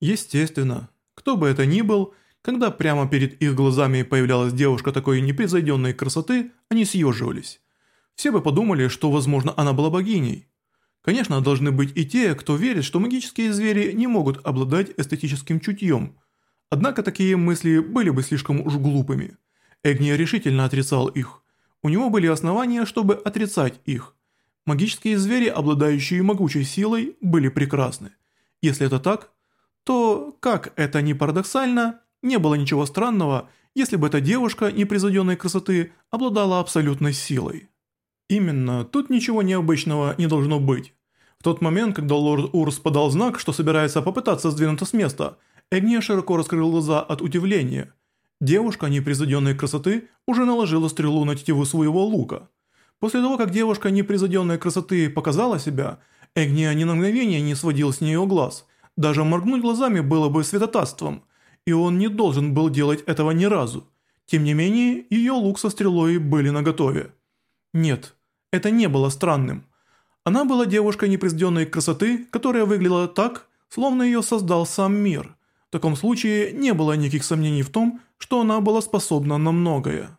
Естественно, кто бы это ни был, когда прямо перед их глазами появлялась девушка такой непревзойденной красоты, они съеживались. Все бы подумали, что, возможно, она была богиней. Конечно, должны быть и те, кто верит, что магические звери не могут обладать эстетическим чутьем. Однако такие мысли были бы слишком уж глупыми. Эгния решительно отрицал их. У него были основания, чтобы отрицать их. Магические звери, обладающие могучей силой, были прекрасны. Если это так, то, как это ни парадоксально, не было ничего странного, если бы эта девушка непревзойденной красоты обладала абсолютной силой. Именно, тут ничего необычного не должно быть. В тот момент, когда лорд Урс подал знак, что собирается попытаться сдвинуться с места, Эгния широко раскрыл глаза от удивления. Девушка непревзойденной красоты уже наложила стрелу на тетиву своего лука. После того, как девушка непревзойденной красоты показала себя, Эгния ни на мгновение не сводил с нее глаз. Даже моргнуть глазами было бы святотатством, и он не должен был делать этого ни разу. Тем не менее, ее лук со стрелой были наготове. Нет, это не было странным. Она была девушкой непревзойденной красоты, которая выглядела так, словно ее создал сам мир. В таком случае не было никаких сомнений в том, что она была способна на многое.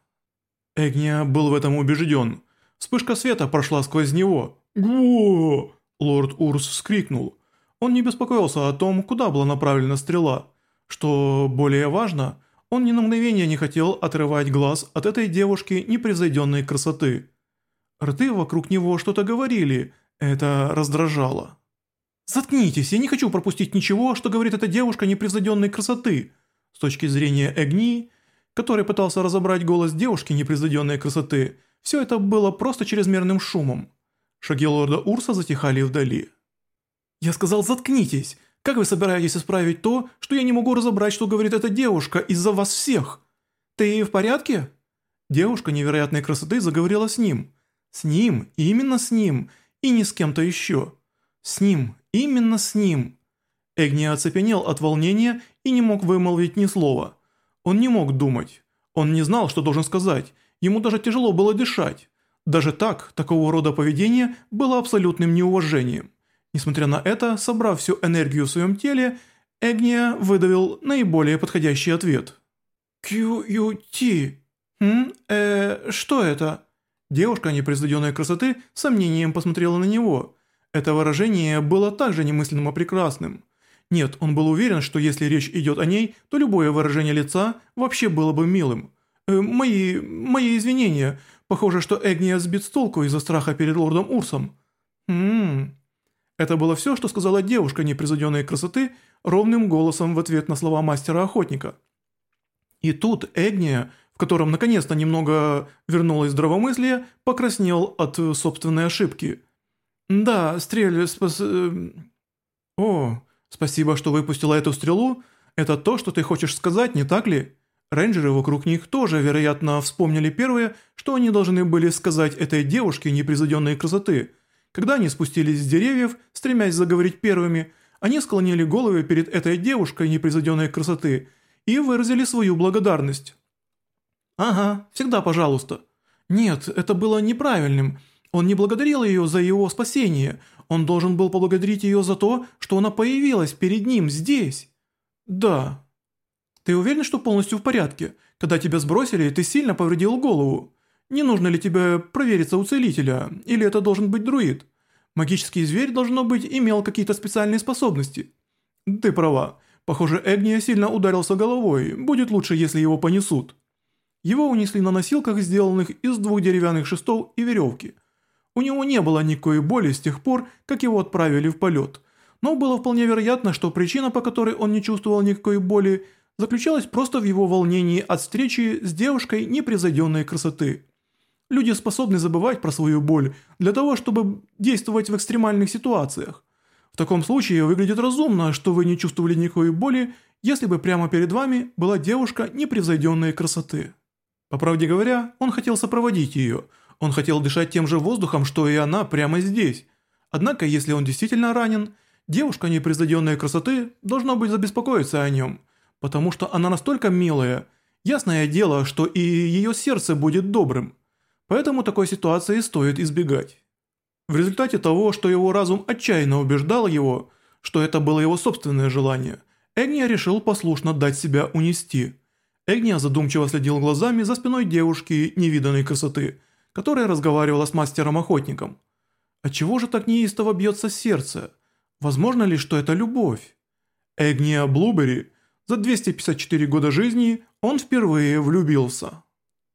Эгния был в этом убежден. Вспышка света прошла сквозь него. «Гво!» Лорд Урс вскрикнул. Он не беспокоился о том, куда была направлена стрела. Что более важно, он ни на мгновение не хотел отрывать глаз от этой девушки непревзойденной красоты. Рты вокруг него что-то говорили, это раздражало. «Заткнитесь, я не хочу пропустить ничего, что говорит эта девушка непревзойденной красоты». С точки зрения Эгни, который пытался разобрать голос девушки непревзойденной красоты, все это было просто чрезмерным шумом. Шаги лорда Урса затихали вдали. «Я сказал, заткнитесь! Как вы собираетесь исправить то, что я не могу разобрать, что говорит эта девушка из-за вас всех? Ты в порядке?» Девушка невероятной красоты заговорила с ним. С ним, именно с ним, и не с кем-то еще. С ним, именно с ним. Эгни оцепенел от волнения и не мог вымолвить ни слова. Он не мог думать. Он не знал, что должен сказать. Ему даже тяжело было дышать. Даже так, такого рода поведение было абсолютным неуважением. Несмотря на это, собрав всю энергию в своем теле, Эгния выдавил наиболее подходящий ответ. «Q-U-T? Хм? Э, что это?» Девушка непревзойденной красоты сомнением посмотрела на него. Это выражение было также немыслимо прекрасным. Нет, он был уверен, что если речь идет о ней, то любое выражение лица вообще было бы милым. Э, мои... мои извинения. Похоже, что Эгния сбит с толку из-за страха перед лордом Урсом. Ммм... Это было все, что сказала девушка непревзойденной красоты ровным голосом в ответ на слова мастера-охотника. И тут Эгния в котором наконец-то немного вернулось здравомыслие, покраснел от собственной ошибки. «Да, стрель спас...» э, «О, спасибо, что выпустила эту стрелу. Это то, что ты хочешь сказать, не так ли?» Рейнджеры вокруг них тоже, вероятно, вспомнили первое, что они должны были сказать этой девушке непревзойденной красоты. Когда они спустились с деревьев, стремясь заговорить первыми, они склонили головы перед этой девушкой непревзойденной красоты и выразили свою благодарность. «Ага, всегда пожалуйста». «Нет, это было неправильным. Он не благодарил ее за его спасение. Он должен был поблагодарить ее за то, что она появилась перед ним здесь». «Да». «Ты уверен, что полностью в порядке? Когда тебя сбросили, ты сильно повредил голову. Не нужно ли тебе провериться у целителя, или это должен быть друид? Магический зверь, должно быть, имел какие-то специальные способности». «Ты права. Похоже, Эгния сильно ударился головой. Будет лучше, если его понесут». Его унесли на носилках, сделанных из двух деревянных шестов и веревки. У него не было никакой боли с тех пор, как его отправили в полет. Но было вполне вероятно, что причина, по которой он не чувствовал никакой боли, заключалась просто в его волнении от встречи с девушкой непревзойденной красоты. Люди способны забывать про свою боль для того, чтобы действовать в экстремальных ситуациях. В таком случае выглядит разумно, что вы не чувствовали никакой боли, если бы прямо перед вами была девушка непревзойденной красоты. По правде говоря, он хотел сопроводить ее. Он хотел дышать тем же воздухом, что и она прямо здесь. Однако, если он действительно ранен, девушка непревзойденной красоты должна быть забеспокоиться о нем, потому что она настолько милая. Ясное дело, что и ее сердце будет добрым. Поэтому такой ситуации стоит избегать. В результате того, что его разум отчаянно убеждал его, что это было его собственное желание, Эгния решил послушно дать себя унести. Эгния задумчиво следил глазами за спиной девушки невиданной красоты, которая разговаривала с мастером-охотником. Отчего же так неистово бьется сердце? Возможно ли, что это любовь? Эгния Блубери, за 254 года жизни он впервые влюбился.